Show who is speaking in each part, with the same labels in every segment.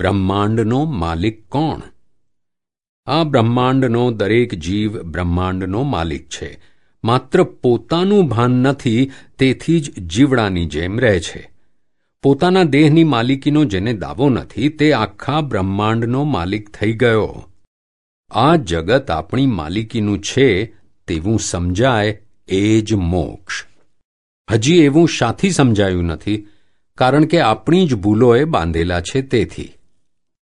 Speaker 1: બ્રહ્માંડનો માલિક કોણ? આ બ્રહ્માંડનો દરેક જીવ બ્રહ્માંડનો માલિક છે. માત્ર પોતાનું ભાન નથી, તેથી જ જીવડાની જેમ રહે છે. પોતાના દેહની માલિકીનો જેને દાવો નથી, તે આખા બ્રહ્માંડનો માલિક થઈ ગયો. આ જગત આપણી માલિકીનું છે, તેવું સમજાય એ જ મોક્ષ. હજી એવું શાથી સમજાયું નથી, કારણ કે આપણી જ ભૂલોએ બાંધેલા છે તેથી.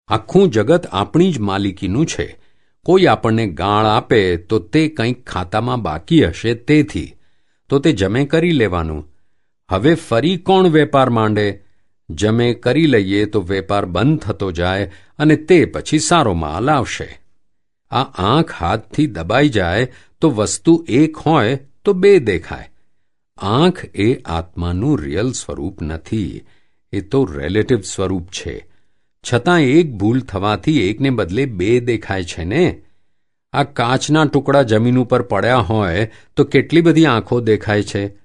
Speaker 1: આખું જગત આપણી જ માલિકીનું છે. કોઈ આપણને ગાળ આપે તો તે કંઈક ખાતામાં બાકી હશે તેથી. તો તે જમે કરી લેવાનું. હવે ફરી કોણ વેપાર માંડે? જમે કરી લઈએ તો વેપાર બંધ થતો જાય અને તે પછી સારો માલ આવશે. આ આંખ હાથથી દબાઈ જાય તો વસ્તુ એક હોય તો બે દેખાય. આંખ એ આત્માનું રિયલ સ્વરૂપ નથી. એ તો રિલેટિવ સ્વરૂપ છે. છતાં એક ભૂલ થવાથી એકને બદલે બે દેખાય છે ને? આ કાચના ટુકડા જમીન ઉપર પડ્યા હોય તો કેટલી બધી આંખો દેખાય છે?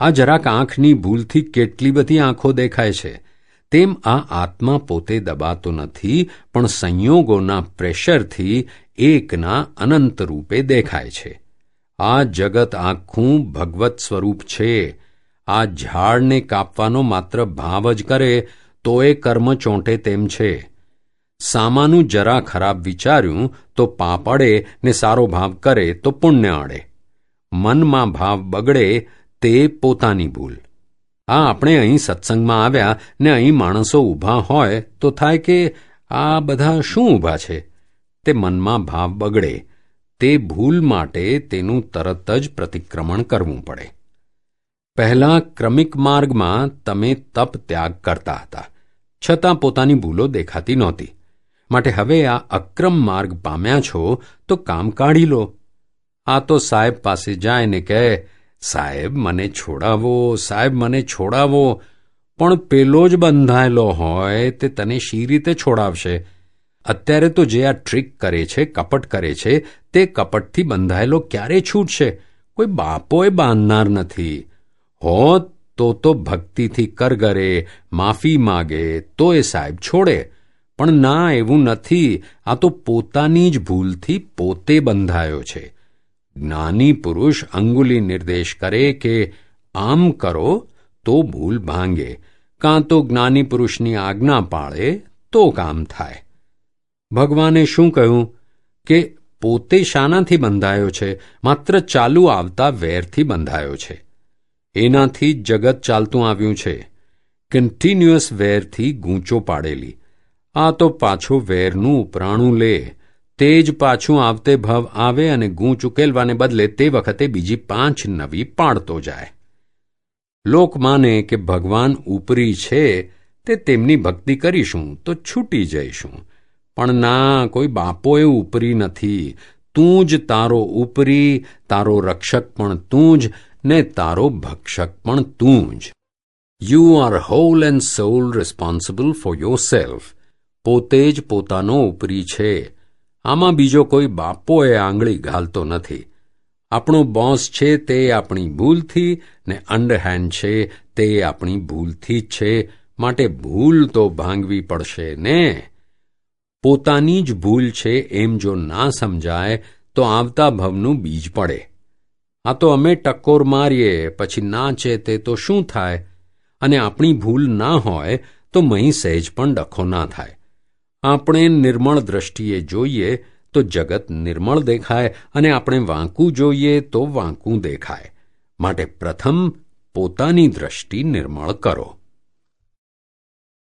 Speaker 1: આ જરાક આંખની ભૂલથી કેટલી બધી આંખો દેખાય છે? તેમ આ આત્મા પોતે દબાતો નથી, પણ સંયોગોના પ્રેશરથી એકના અનંત રૂપે દેખાય છે. આ જગત આખું ભગવત સ્વરૂપ છે. આ ઝાડને કાપવાનો માત્ર ભાવ જ કરે તો એ કર્મ ચોંટે તેમ છે. સામાનું જરા ખરાબ વિચાર્યું તો પાપ અડે ને સારો ભાવ કરે તો પુણ્ય અડે મનમાં ભાવ બગડે તે પોતાની ભૂલ. આ આપણે અહીં સત્સંગમાં આવ્યા ને અહીં માણસો ઊભા હોય તો થાય કે આ બધા શું ઊભા છે? તે મનમાં ભાવ બગડે. તે ભૂલ માટે તેનું તરત જ પ્રતિક્રમણ કરવું પડે. પહેલા ક્રમિક માર્ગમાં તમે તપ ત્યાગ કરતા હતા. છતાં પોતાની ભૂલો દેખાતી નહોતી. માટે હવે આ અક્રમ માર્ગ પામ્યા છો તો કામ કાઢી લો. આ તો સાહેબ પાસે જાય ને કહે, સાહેબ, મને છોડાવો, સાહેબ, મને છોડાવો. પણ પેલો જ બંધાયેલો હોય તે તને શી રીતે છોડાવશે? અત્યારે તો જે આ ટ્રીક કરે છે, કપટ કરે છે, તે કપટથી બંધાયેલો ક્યારે છૂટશે? કોઈ બાપોએ બાંધનાર નથી. હોત તો તો ભક્તિથી કરગરે માફી માગે તો એ સાહેબ છોડે. પણ ના, એવું નથી. આ તો પોતાની જ ભૂલથી પોતે બંધાયો છે. જ્ઞાની પુરુષ અંગુલી નિર્દેશ કરે કે આમ કરો તો ભૂલ ભાંગે. કાં તો જ્ઞાની પુરુષની આજ્ઞા પાળે તો કામ થાય. ભગવાને શું કહ્યું? કે પોતે શાનાથી બંધાયો છે, માત્ર ચાલુ આવતા વેરથી બંધાયો છે. એનાથી જગત ચાલતું આવ્યું છે. કન્ટિન્યુઅસ વેરથી ગૂંચો પાડેલી. આ તો પાછો વેરનું ઉપરાણું લે. તે જ પાછું આવતે ભાવ આવે અને ગૂંચ ઉકેલવાને બદલે તે વખતે બીજી પાંચ નવી પાડતો જાય. લોક માને કે ભગવાન ઉપરી છે તે તેમની ભક્તિ કરીશું તો છૂટી જઈશું. પણ ના, કોઈ બાપોએ ઉપરી નથી. તું જ તારો ઉપરી, તારો રક્ષક પણ તું જ ને તારો ભક્ષક પણ તું જ. You are whole and sole responsible for yourself પોતે જ પોતાનો ઉપરી છે. આમાં બીજો કોઈ બાપોએ આંગળી ઘાલતો નથી. આપણો બોસ છે તે આપણી ભૂલથી ને અંડરહેન્ડ છે તે આપણી ભૂલથી જ છે. માટે ભૂલ તો ભાંગવી પડશે ને? પોતાની જ ભૂલ છે એમ જો ના સમજાય, તો આવતા ભવનું બીજ પડે. આ તો અમે ટક્કોર મારીએ, પછી ના ચેતે તો શું થાય? અને આપણી ભૂલ ના હોય તો મહી સહેજ પણ ડખો ના થાય. આપણે નિર્મળ દ્રષ્ટિએ જોઈએ તો જગત નિર્મળ દેખાય અને આપણે વાંકું જોઈએ તો વાંકું દેખાય. માટે પ્રથમ પોતાની દ્રષ્ટિ નિર્મળ કરો.